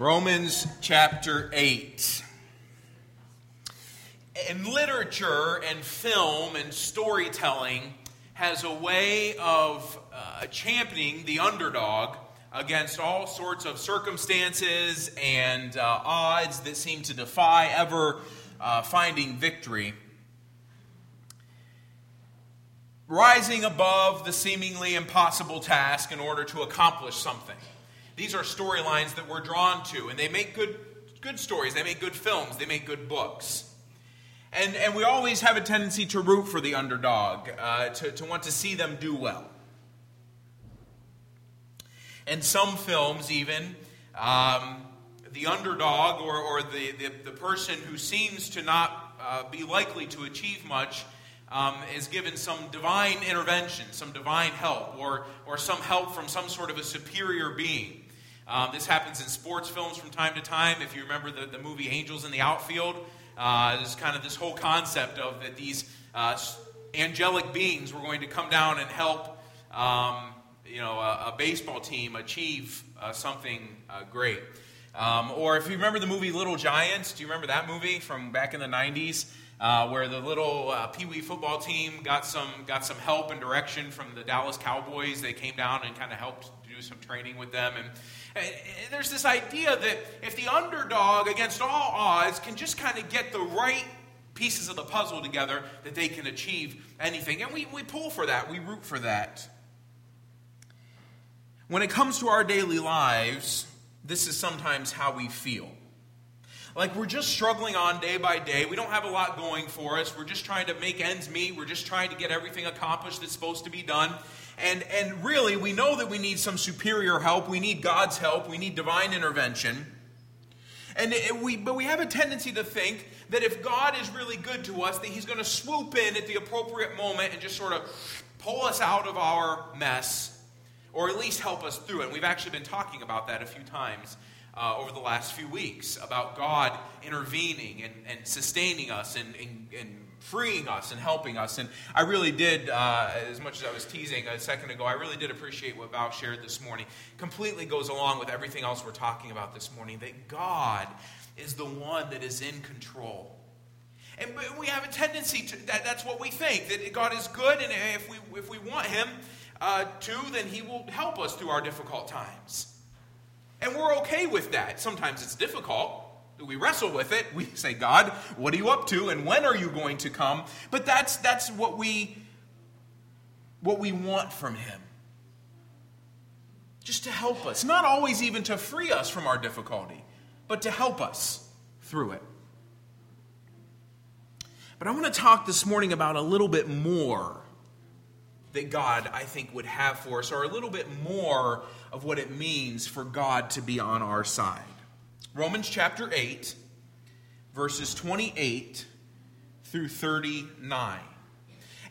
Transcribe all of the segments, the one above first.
Romans chapter 8. In literature and film and storytelling has a way of uh, championing the underdog against all sorts of circumstances and uh, odds that seem to defy ever uh, finding victory. Rising above the seemingly impossible task in order to accomplish something. These are storylines that we're drawn to, and they make good, good stories, they make good films, they make good books. And, and we always have a tendency to root for the underdog, uh, to, to want to see them do well. And some films, even, um, the underdog or, or the, the, the, person who seems to not uh, be likely to achieve much um, is given some divine intervention, some divine help, or, or some help from some sort of a superior being. Um, this happens in sports films from time to time. If you remember the, the movie Angels in the Outfield, uh, there's kind of this whole concept of that these uh, angelic beings were going to come down and help, um, you know, a, a, baseball team achieve uh, something uh, great. Um, or if you remember the movie Little Giants, do you remember that movie from back in the 90s? Uh, where the little uh, Pee Wee football team got some got some help and direction from the Dallas Cowboys. They came down and kind of helped some training with them, and there's this idea that if the underdog, against all odds, can just kind of get the right pieces of the puzzle together, that they can achieve anything. And we, we pull for that, we root for that. When it comes to our daily lives, this is sometimes how we feel. Like we're just struggling on day by day. We don't have a lot going for us. We're just trying to make ends meet. We're just trying to get everything accomplished that's supposed to be done. And, and really, we know that we need some superior help. We need God's help. We need divine intervention. And it, we, but we have a tendency to think that if God is really good to us, that He's going to swoop in at the appropriate moment and just sort of pull us out of our mess, or at least help us through it. And we've actually been talking about that a few times uh, over the last few weeks about God intervening and, and sustaining us and, and, and freeing us and helping us. And I really did, uh, as much as I was teasing a second ago, I really did appreciate what Val shared this morning. Completely goes along with everything else we're talking about this morning that God is the one that is in control. And we have a tendency to, that, that's what we think, that God is good, and if we, if we want Him uh, to, then He will help us through our difficult times. And we're okay with that. Sometimes it's difficult we wrestle with it. We say, God, what are you up to and when are you going to come? But that's that's what we what we want from him. Just to help us, not always even to free us from our difficulty, but to help us through it. But I want to talk this morning about a little bit more that God, I think, would have for us, or a little bit more of what it means for God to be on our side. Romans chapter 8, verses 28 through 39.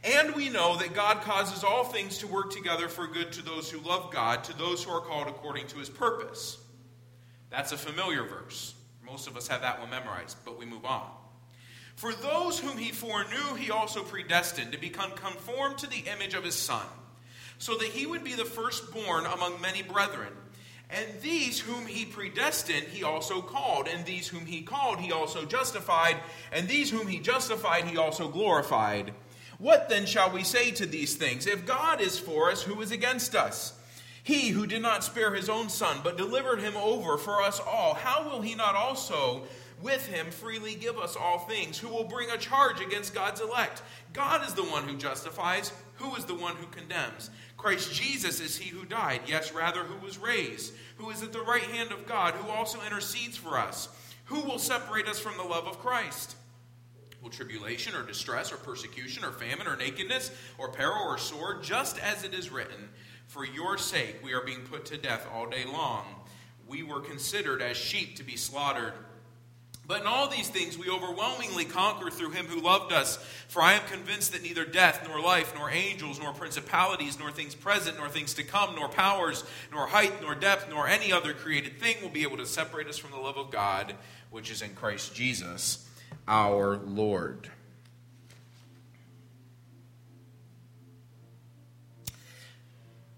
And we know that God causes all things to work together for good to those who love God, to those who are called according to his purpose. That's a familiar verse. Most of us have that one memorized, but we move on. For those whom he foreknew, he also predestined to become conformed to the image of his Son, so that he would be the firstborn among many brethren. And these whom he predestined, he also called. And these whom he called, he also justified. And these whom he justified, he also glorified. What then shall we say to these things? If God is for us, who is against us? He who did not spare his own son, but delivered him over for us all, how will he not also with him freely give us all things? Who will bring a charge against God's elect? God is the one who justifies. Who is the one who condemns? Christ Jesus is he who died, yes, rather, who was raised, who is at the right hand of God, who also intercedes for us. Who will separate us from the love of Christ? Will tribulation or distress or persecution or famine or nakedness or peril or sword, just as it is written, For your sake we are being put to death all day long. We were considered as sheep to be slaughtered. But in all these things we overwhelmingly conquer through him who loved us. For I am convinced that neither death, nor life, nor angels, nor principalities, nor things present, nor things to come, nor powers, nor height, nor depth, nor any other created thing will be able to separate us from the love of God, which is in Christ Jesus our Lord.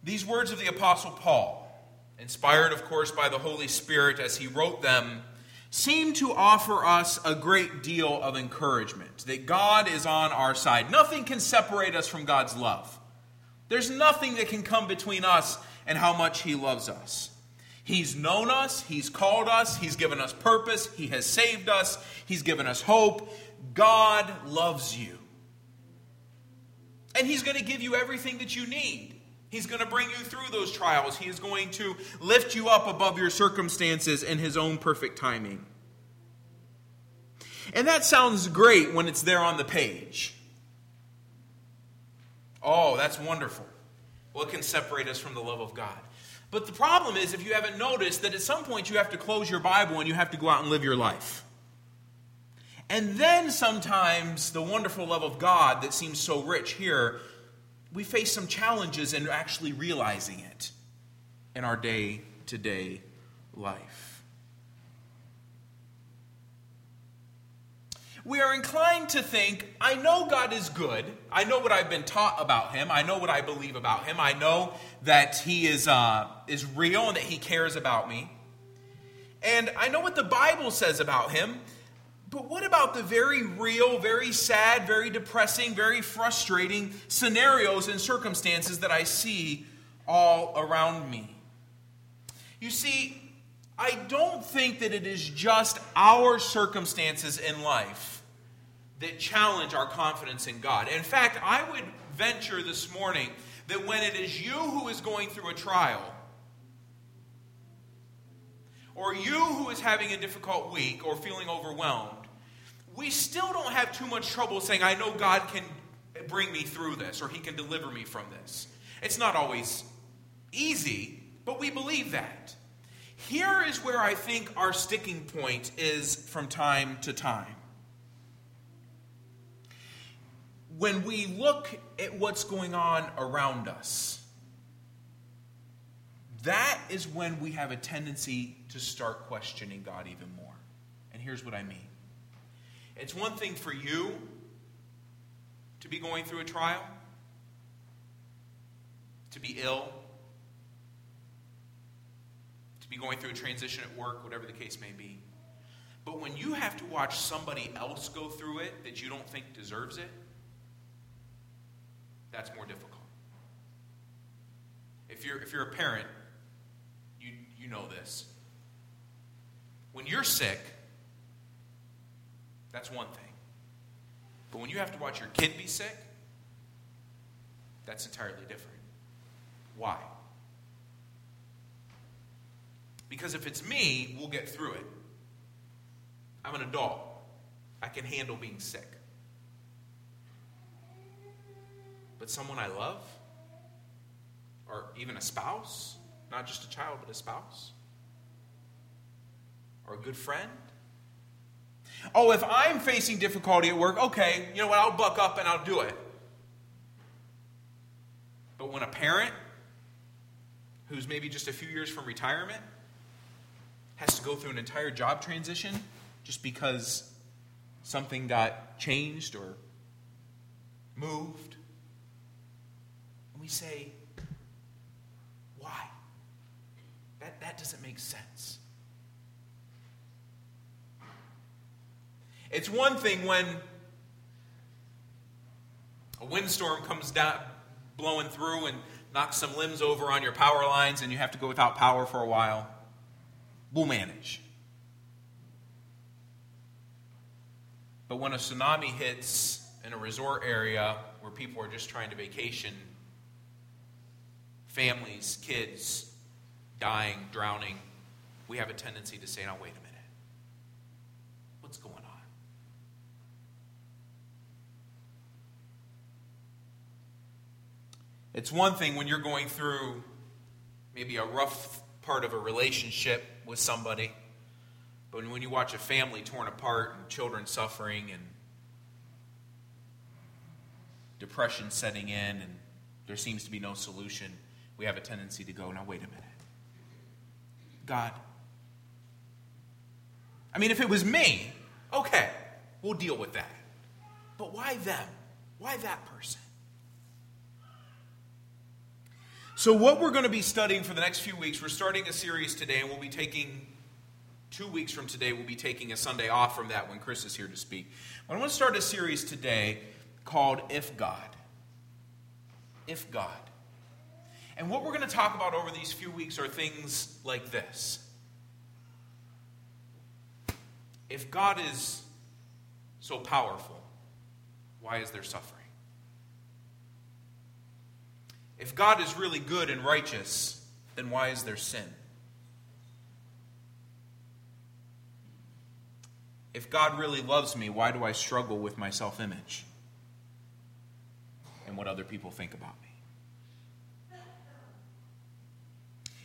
These words of the Apostle Paul inspired, of course, by the Holy Spirit as he wrote them, seem to offer us a great deal of encouragement that God is on our side. Nothing can separate us from God's love. There's nothing that can come between us and how much He loves us. He's known us, He's called us, He's given us purpose, He has saved us, He's given us hope. God loves you. And He's going to give you everything that you need. He's going to bring you through those trials. He is going to lift you up above your circumstances in His own perfect timing. And that sounds great when it's there on the page. Oh, that's wonderful. What can separate us from the love of God? But the problem is, if you haven't noticed, that at some point you have to close your Bible and you have to go out and live your life. And then sometimes the wonderful love of God that seems so rich here, we face some challenges in actually realizing it in our day to day life. we are inclined to think, I know God is good. I know what I've been taught about Him. I know what I believe about Him. I know that He is, uh, is real and that He cares about me. And I know what the Bible says about Him. But what about the very real, very sad, very depressing, very frustrating scenarios and circumstances that I see all around me? You see, I don't think that it is just our circumstances in life that challenge our confidence in God. In fact, I would venture this morning that when it is you who is going through a trial, or you who is having a difficult week or feeling overwhelmed, we still don't have too much trouble saying, I know God can bring me through this or He can deliver me from this. It's not always easy, but we believe that. Here is where I think our sticking point is from time to time. When we look at what's going on around us, that is when we have a tendency to start questioning God even more. And here's what I mean it's one thing for you to be going through a trial, to be ill, to be going through a transition at work, whatever the case may be. But when you have to watch somebody else go through it that you don't think deserves it, that's more difficult. If you're, if you're a parent, you, you know this. When you're sick, that's one thing. But when you have to watch your kid be sick, that's entirely different. Why? Because if it's me, we'll get through it. I'm an adult. I can handle being sick. But someone I love, or even a spouse, not just a child, but a spouse, or a good friend. Oh, if I'm facing difficulty at work, okay, you know what, I'll buck up and I'll do it. But when a parent who's maybe just a few years from retirement has to go through an entire job transition just because something got changed or moved. And we say, why? That, that doesn't make sense. It's one thing when a windstorm comes down, blowing through and knocks some limbs over on your power lines and you have to go without power for a while we'll manage. But when a tsunami hits in a resort area where people are just trying to vacation, families, kids dying, drowning, we have a tendency to say, now, wait a minute. What's going on? It's one thing when you're going through maybe a rough part of a relationship with somebody. But when you watch a family torn apart and children suffering and depression setting in and there seems to be no solution, we have a tendency to go, now wait a minute. God. I mean, if it was me, okay, we'll deal with that. But why them? Why that person? So, what we're going to be studying for the next few weeks, we're starting a series today, and we'll be taking two weeks from today, we'll be taking a Sunday off from that when Chris is here to speak. But I want to start a series today called If God. If God. And what we're going to talk about over these few weeks are things like this. If God is so powerful, why is there suffering? If God is really good and righteous, then why is there sin? If God really loves me, why do I struggle with my self image and what other people think about me?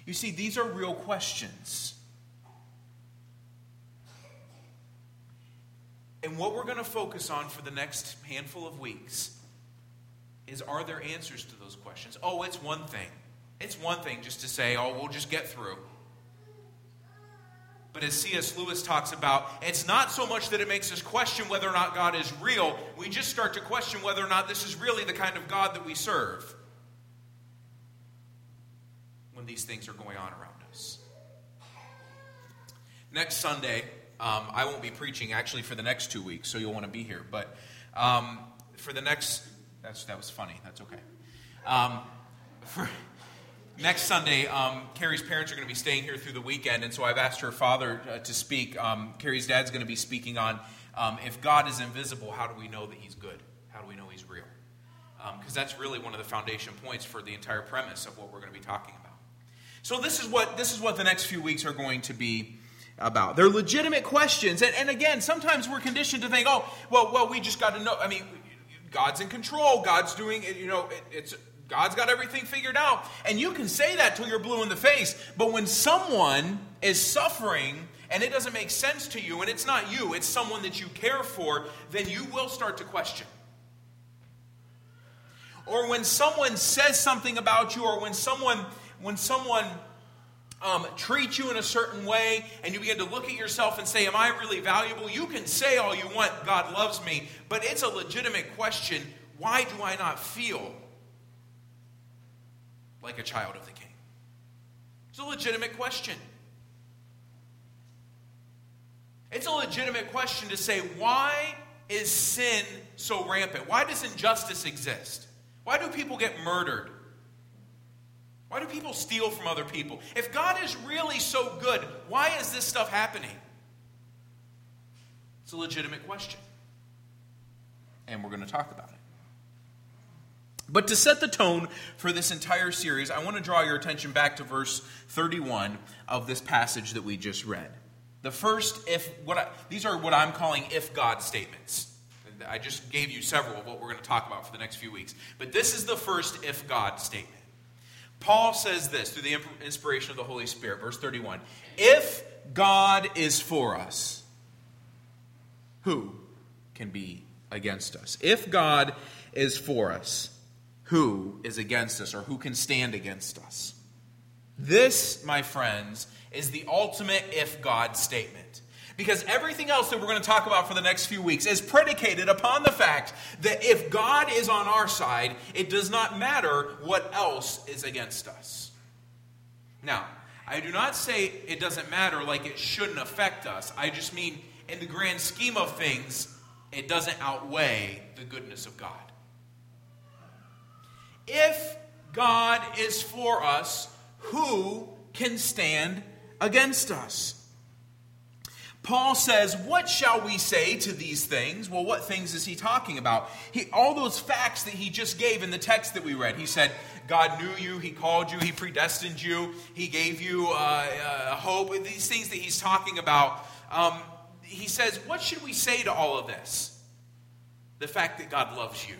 You see, these are real questions. And what we're going to focus on for the next handful of weeks is are there answers to those questions? Oh, it's one thing. It's one thing just to say, oh, we'll just get through. But as C.S. Lewis talks about, it's not so much that it makes us question whether or not God is real. We just start to question whether or not this is really the kind of God that we serve when these things are going on around us. Next Sunday, um, I won't be preaching actually for the next two weeks, so you'll want to be here. But um, for the next, that's, that was funny. That's okay. Um, for, next Sunday, um, Carrie's parents are going to be staying here through the weekend, and so I've asked her father uh, to speak. Um, Carrie's dad's going to be speaking on um, if God is invisible, how do we know that He's good? How do we know He's real? Because um, that's really one of the foundation points for the entire premise of what we're going to be talking about. So this is what this is what the next few weeks are going to be about. They're legitimate questions, and, and again, sometimes we're conditioned to think, oh, well, well, we just got to know. I mean, God's in control. God's doing, it. you know, it, it's God's got everything figured out. And you can say that till you're blue in the face. But when someone is suffering and it doesn't make sense to you, and it's not you, it's someone that you care for, then you will start to question. Or when someone says something about you, or when someone when someone um, treats you in a certain way and you begin to look at yourself and say, Am I really valuable? You can say all you want, God loves me, but it's a legitimate question. Why do I not feel like a child of the king? It's a legitimate question. It's a legitimate question to say, why is sin so rampant? Why does injustice exist? Why do people get murdered? Why do people steal from other people? If God is really so good, why is this stuff happening? It's a legitimate question. And we're going to talk about it. But to set the tone for this entire series, I want to draw your attention back to verse 31 of this passage that we just read. The first if what I, these are what I'm calling if God statements. I just gave you several of what we're going to talk about for the next few weeks. But this is the first if God statement. Paul says this through the inspiration of the Holy Spirit, verse 31 If God is for us, who can be against us? If God is for us, who is against us or who can stand against us? This, my friends, is the ultimate if God statement. Because everything else that we're going to talk about for the next few weeks is predicated upon the fact that if God is on our side, it does not matter what else is against us. Now, I do not say it doesn't matter like it shouldn't affect us. I just mean, in the grand scheme of things, it doesn't outweigh the goodness of God. If God is for us, who can stand against us? Paul says, What shall we say to these things? Well, what things is he talking about? He, all those facts that he just gave in the text that we read. He said, God knew you, he called you, he predestined you, he gave you uh, uh, hope. These things that he's talking about. Um, he says, What should we say to all of this? The fact that God loves you.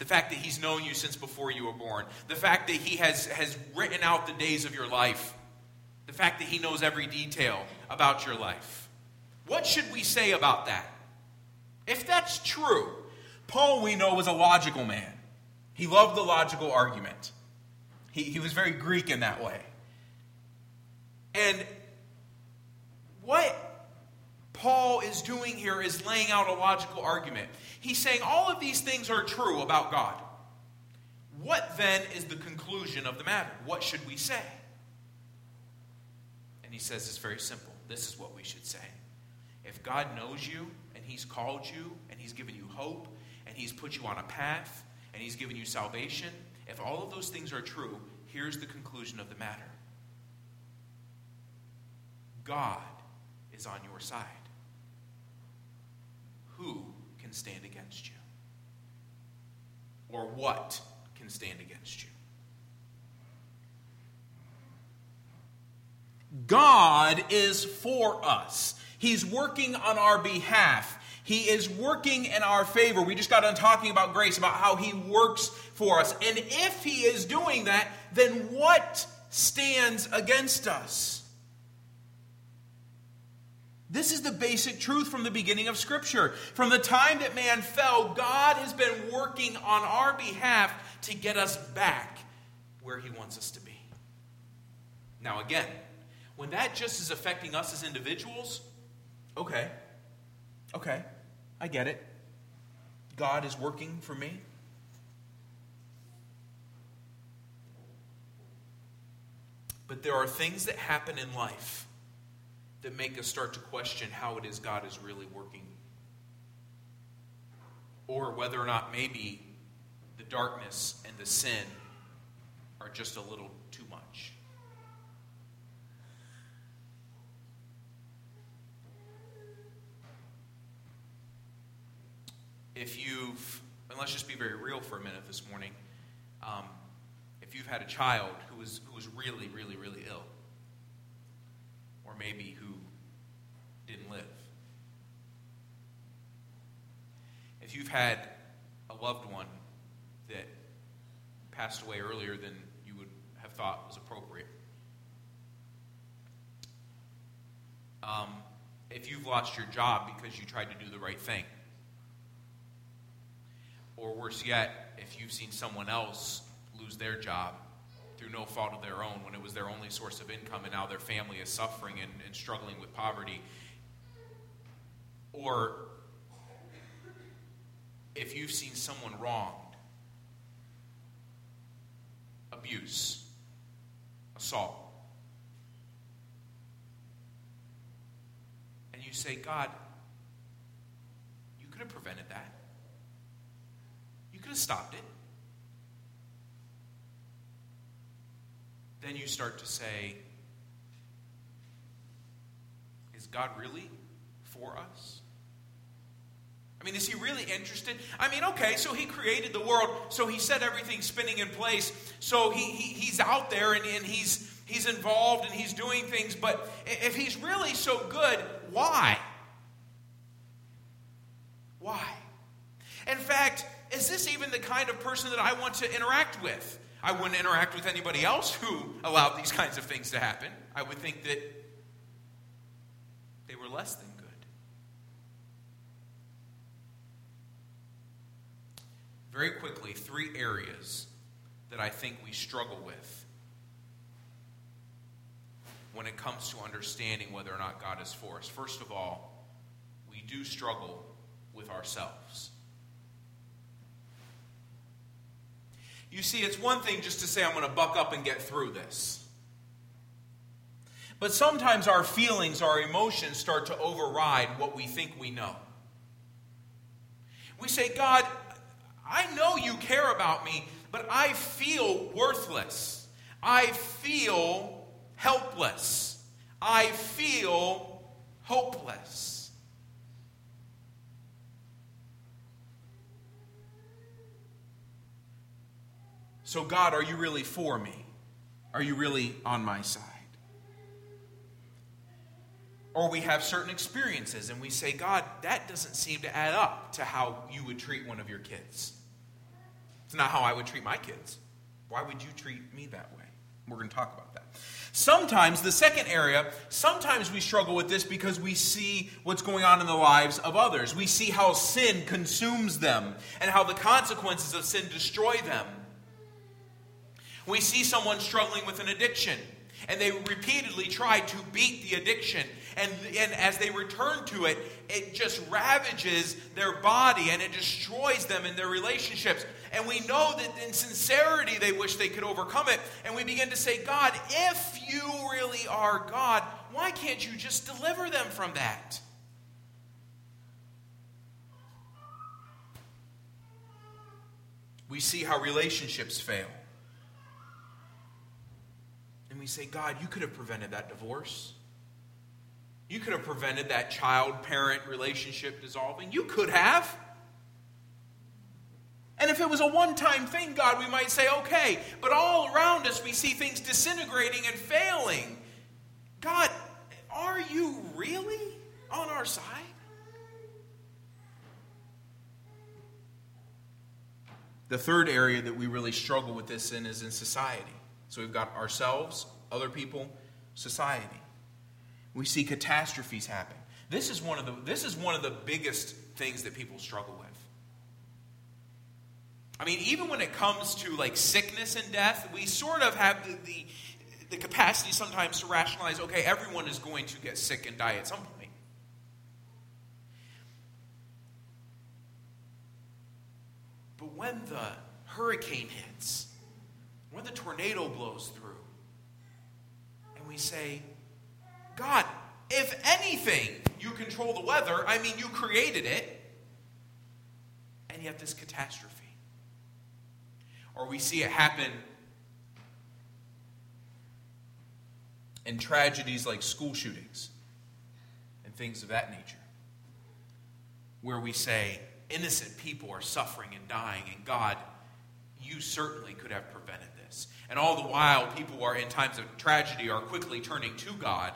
The fact that he's known you since before you were born. The fact that he has, has written out the days of your life. The fact that he knows every detail about your life. What should we say about that? If that's true, Paul, we know, was a logical man. He loved the logical argument, he, he was very Greek in that way. And what Paul is doing here is laying out a logical argument. He's saying all of these things are true about God. What then is the conclusion of the matter? What should we say? And he says it's very simple. This is what we should say. If God knows you and he's called you and he's given you hope and he's put you on a path and he's given you salvation, if all of those things are true, here's the conclusion of the matter God is on your side. Who can stand against you? Or what can stand against you? God is for us. He's working on our behalf. He is working in our favor. We just got done talking about grace, about how He works for us. And if He is doing that, then what stands against us? This is the basic truth from the beginning of Scripture. From the time that man fell, God has been working on our behalf to get us back where He wants us to be. Now, again, when that just is affecting us as individuals, okay, okay, I get it. God is working for me. But there are things that happen in life that make us start to question how it is God is really working. Or whether or not maybe the darkness and the sin are just a little too much. If you've, and let's just be very real for a minute this morning, um, if you've had a child who was, who was really, really, really ill, or maybe who didn't live. If you've had a loved one that passed away earlier than you would have thought was appropriate, um, if you've lost your job because you tried to do the right thing, or worse yet, if you've seen someone else lose their job through no fault of their own when it was their only source of income and now their family is suffering and, and struggling with poverty. Or if you've seen someone wronged, abuse, assault, and you say, God, you could have prevented that. Could have stopped it. then you start to say, is God really for us? I mean, is he really interested? I mean, okay, so he created the world, so he set everything spinning in place, so he, he he's out there and, and he's he's involved and he's doing things, but if he's really so good? Why? In fact, is this the kind of person that I want to interact with? I wouldn't interact with anybody else who allowed these kinds of things to happen. I would think that they were less than good. Very quickly, three areas that I think we struggle with when it comes to understanding whether or not God is for us. First of all, we do struggle with ourselves. You see, it's one thing just to say, I'm going to buck up and get through this. But sometimes our feelings, our emotions start to override what we think we know. We say, God, I know you care about me, but I feel worthless. I feel helpless. I feel hopeless. So, God, are you really for me? Are you really on my side? Or we have certain experiences and we say, God, that doesn't seem to add up to how you would treat one of your kids. It's not how I would treat my kids. Why would you treat me that way? We're going to talk about that. Sometimes, the second area, sometimes we struggle with this because we see what's going on in the lives of others. We see how sin consumes them and how the consequences of sin destroy them. We see someone struggling with an addiction, And they repeatedly try to beat the addiction. And, and as they return to it, it just ravages their body and it destroys them in their relationships. And we know that in sincerity they wish they could overcome it. And we begin to say, God, if you really are God, why can't you just deliver them from that? We see how relationships fail we say, God, you could have prevented that divorce. You could have prevented that child parent relationship dissolving. You could have. And if it was a one time thing, God, we might say, okay. But all around us, we see things disintegrating and failing. God, are you really on our side? The third area that we really struggle with this in is in society. So we've got ourselves, other people, society. We see catastrophes happen. This is one of the, this is one of the biggest things that people struggle with. I mean, even when it comes to like sickness and death, we sort of have the, the, the capacity sometimes to rationalize okay, everyone is going to get sick and die at some point. But when the hurricane hits, when the tornado blows through, and we say, God, if anything, you control the weather, I mean, you created it, and yet this catastrophe. Or we see it happen in tragedies like school shootings and things of that nature, where we say, innocent people are suffering and dying, and God, you certainly could have prevented. And all the while, people are in times of tragedy are quickly turning to God.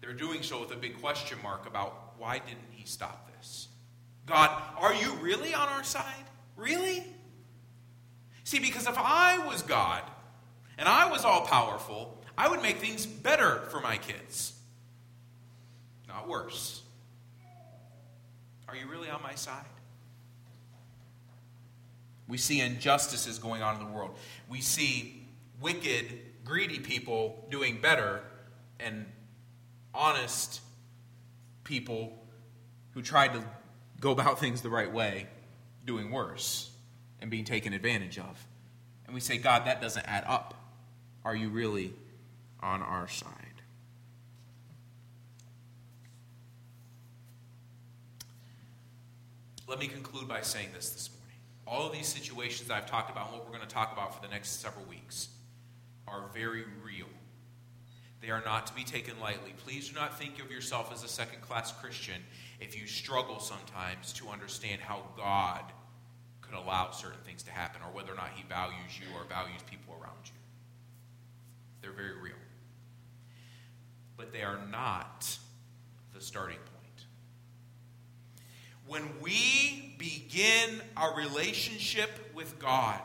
They're doing so with a big question mark about why didn't he stop this? God, are you really on our side? Really? See, because if I was God and I was all powerful, I would make things better for my kids, not worse. Are you really on my side? We see injustices going on in the world. We see wicked, greedy people doing better, and honest people who tried to go about things the right way doing worse and being taken advantage of. And we say, God, that doesn't add up. Are you really on our side? Let me conclude by saying this this morning. All of these situations I've talked about and what we're going to talk about for the next several weeks are very real. They are not to be taken lightly. Please do not think of yourself as a second class Christian if you struggle sometimes to understand how God could allow certain things to happen or whether or not He values you or values people around you. They're very real. But they are not the starting point when we begin our relationship with God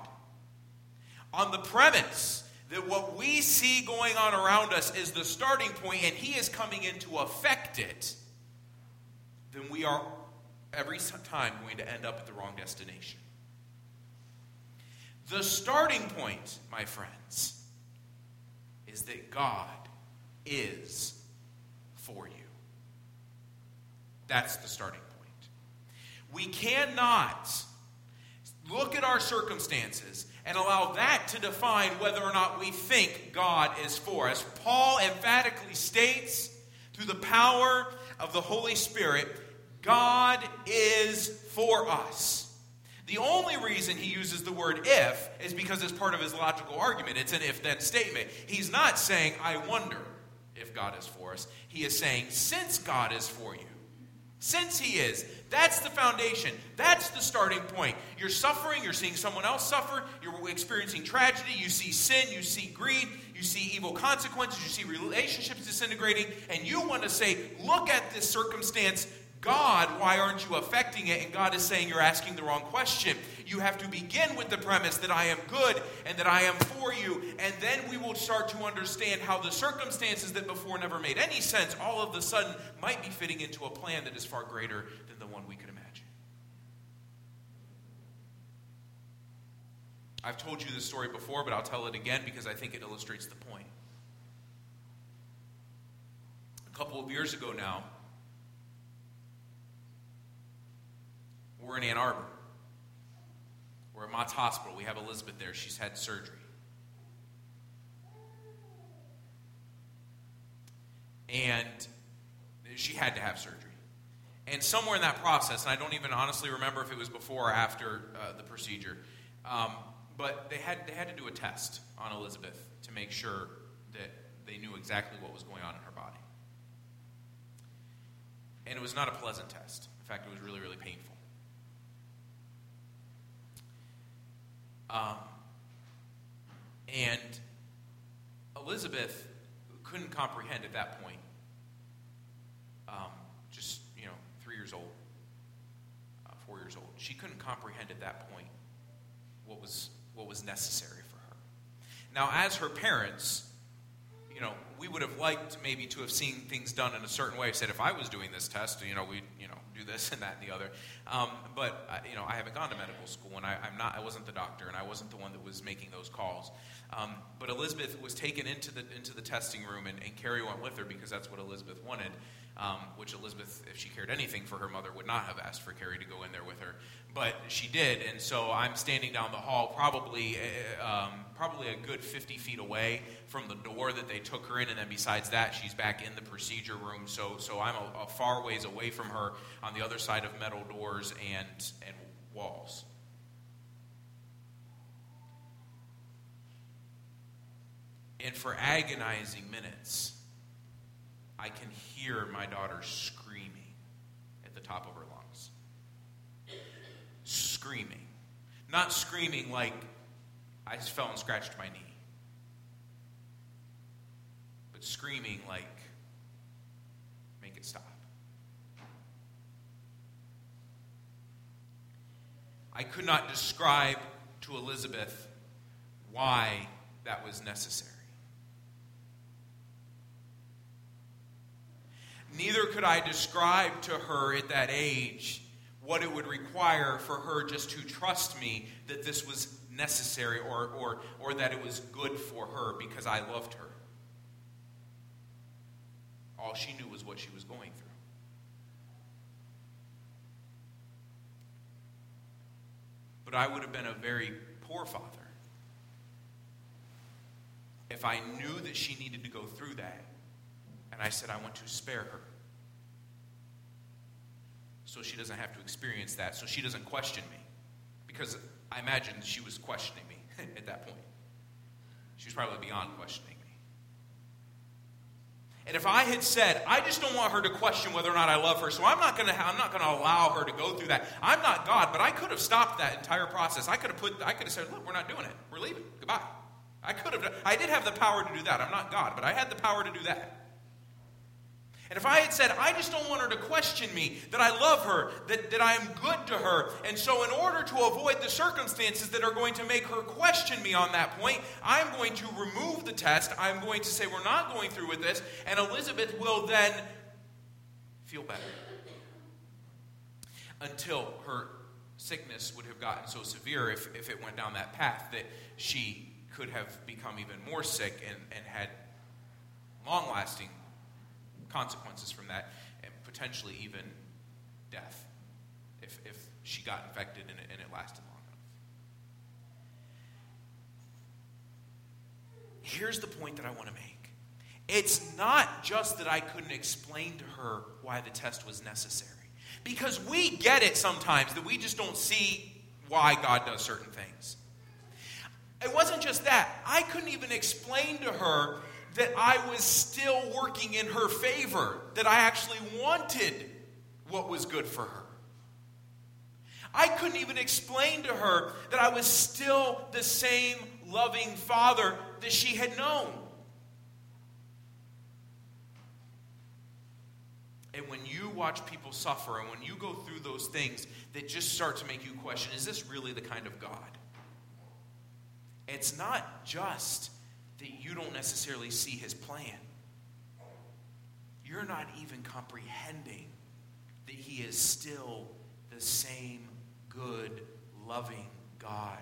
on the premise that what we see going on around us is the starting point and He is coming in to affect it, then we are every time going to end up at the wrong destination. The starting point, my friends, is that God is for you. That's the starting we cannot look at our circumstances and allow that to define whether or not we think God is for us. Paul emphatically states through the power of the Holy Spirit, God is for us. The only reason he uses the word if is because it's part of his logical argument. It's an if then statement. He's not saying, I wonder if God is for us. He is saying, since God is for you, since he is, that's the foundation. That's the starting point. You're suffering, you're seeing someone else suffer, you're experiencing tragedy, you see sin, you see greed, you see evil consequences, you see relationships disintegrating, and you want to say, Look at this circumstance. God, why aren't you affecting it? And God is saying you're asking the wrong question. You have to begin with the premise that I am good and that I am for you, and then we will start to understand how the circumstances that before never made any sense all of a sudden might be fitting into a plan that is far greater than the one we could imagine. I've told you this story before, but I'll tell it again because I think it illustrates the point. A couple of years ago now, we're in Ann Arbor. We're at Mott's Hospital. We have Elizabeth there. She's had surgery. And she had to have surgery. And somewhere in that process, and I don't even honestly remember if it was before or after uh, the procedure, um, but they had, they had to do a test on Elizabeth to make sure that they knew exactly what was going on in her body. And it was not a pleasant test. In fact, it was really, really painful. Um, and Elizabeth couldn't comprehend at that point, um, just, you know, three years old, uh, four years old, she couldn't comprehend at that point what was, what was necessary for her. Now, as her parents, you know, we would have liked maybe to have seen things done in a certain way. Said if I was doing this test, you know, we, you know, do this and that and the other. Um, but uh, you know, I haven't gone to medical school, and I, am not. I wasn't the doctor, and I wasn't the one that was making those calls. Um, but Elizabeth was taken into the into the testing room, and, and Carrie went with her because that's what Elizabeth wanted. Um, which Elizabeth, if she cared anything for her mother, would not have asked for Carrie to go in there with her, but she did. And so I'm standing down the hall, probably uh, um, probably a good 50 feet away from the door that they took her in, and then besides that, she's back in the procedure room. So so I'm a, a far ways away from her on the other side of metal doors and and walls. And for agonizing minutes, I can hear my daughter screaming at the top of her lungs. Screaming. Not screaming like I fell and scratched my knee, but screaming like, make it stop. I could not describe to Elizabeth why that was necessary. Neither could I describe to her at that age what it would require for her just to trust me that this was necessary or, or, or that it was good for her because I loved her. All she knew was what she was going through. But I would have been a very poor father if I knew that she needed to go through that and I said, I want to spare her. So she doesn't have to experience that, so she doesn't question me. Because I imagine she was questioning me at that point. She was probably beyond questioning me. And if I had said, I just don't want her to question whether or not I love her, so I'm not going to I'm not to allow her to go through that. I'm not God, but I could have stopped that entire process. I could have put I could have said, look, we're not doing it. We're leaving. Goodbye. I could have I did have the power to do that. I'm not God, but I had the power to do that. And if I had said, I just don't want her to question me, that I love her, that, that I am good to her, and so in order to avoid the circumstances that are going to make her question me on that point, I'm going to remove the test. I'm going to say, we're not going through with this, and Elizabeth will then feel better. Until her sickness would have gotten so severe if, if it went down that path that she could have become even more sick and, and had long lasting consequences from that, and potentially even death if, if she got infected and it, and it lasted long enough. Here's the point that I want to make it's not just that I couldn't explain to her why the test was necessary, because we get it sometimes that we just don't see why God does certain things. It wasn't just that. I couldn't even explain to her that I was still working in her favor, that I actually wanted what was good for her. I couldn't even explain to her that I was still the same loving father that she had known. And when you watch people suffer and when you go through those things that just start to make you question is this really the kind of God? It's not just that you don't necessarily see his plan. You're not even comprehending that he is still the same good, loving God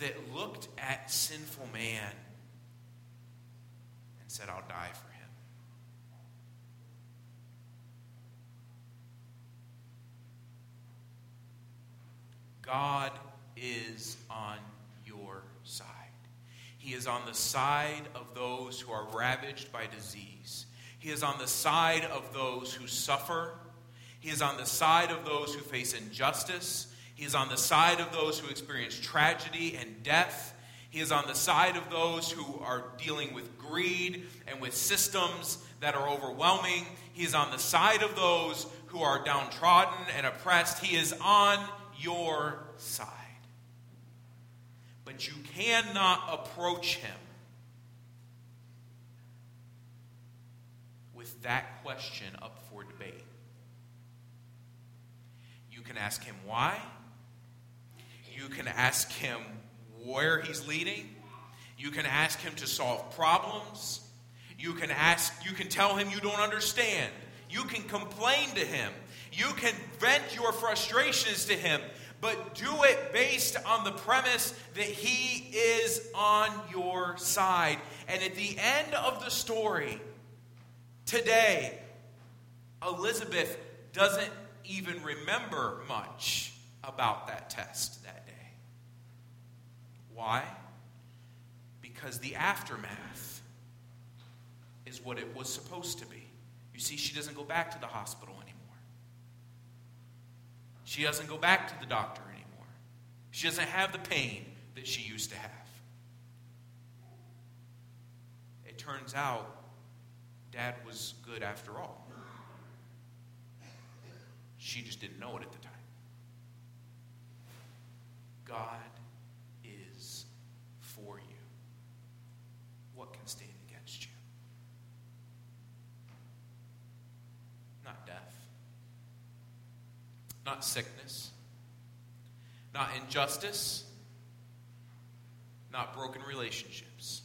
that looked at sinful man and said, I'll die for him. God is on your side. He is on the side of those who are ravaged by disease. He is on the side of those who suffer. He is on the side of those who face injustice. He is on the side of those who experience tragedy and death. He is on the side of those who are dealing with greed and with systems that are overwhelming. He is on the side of those who are downtrodden and oppressed. He is on your side. You cannot approach him with that question up for debate. You can ask him why. You can ask him where he's leading. You can ask him to solve problems. You can ask, you can tell him you don't understand. You can complain to him. You can vent your frustrations to him, but do it based on the premise that he is on your side. And at the end of the story, today, Elizabeth doesn't even remember much about that test that day. Why? Because the aftermath is what it was supposed to be. You see, she doesn't go back to the hospital. She doesn't go back to the doctor anymore. She doesn't have the pain that she used to have. It turns out dad was good after all. She just didn't know it at the time. God is for you. What can stand against you? Not death, not sickness, not injustice, not broken relationships,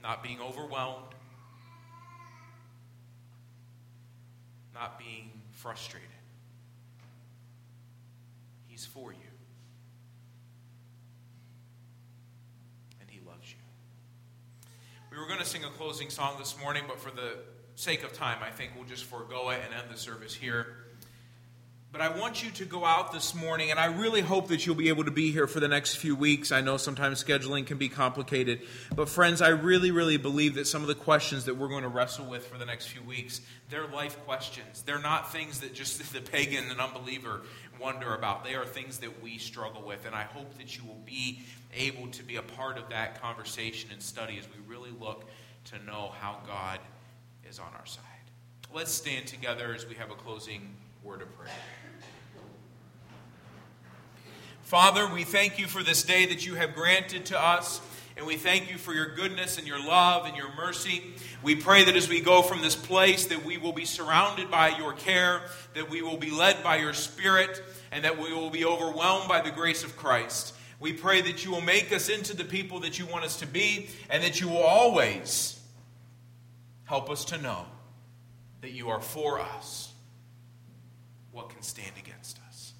not being overwhelmed, not being frustrated. He's for you. And He loves you. We were going to sing a closing song this morning, but for the sake of time, I think we'll just forego it and end the service here. But I want you to go out this morning, and I really hope that you'll be able to be here for the next few weeks. I know sometimes scheduling can be complicated. But, friends, I really, really believe that some of the questions that we're going to wrestle with for the next few weeks, they're life questions. They're not things that just the pagan and unbeliever wonder about. They are things that we struggle with. And I hope that you will be able to be a part of that conversation and study as we really look to know how God is on our side. Let's stand together as we have a closing word of prayer. Father, we thank you for this day that you have granted to us. And we thank you for your goodness and your love and your mercy. We pray that as we go from this place that we will be surrounded by your care, that we will be led by your spirit, and that we will be overwhelmed by the grace of Christ. We pray that you will make us into the people that you want us to be, and that you will always help us to know that you are for us. What can stand against us?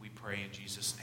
We pray in Jesus' name.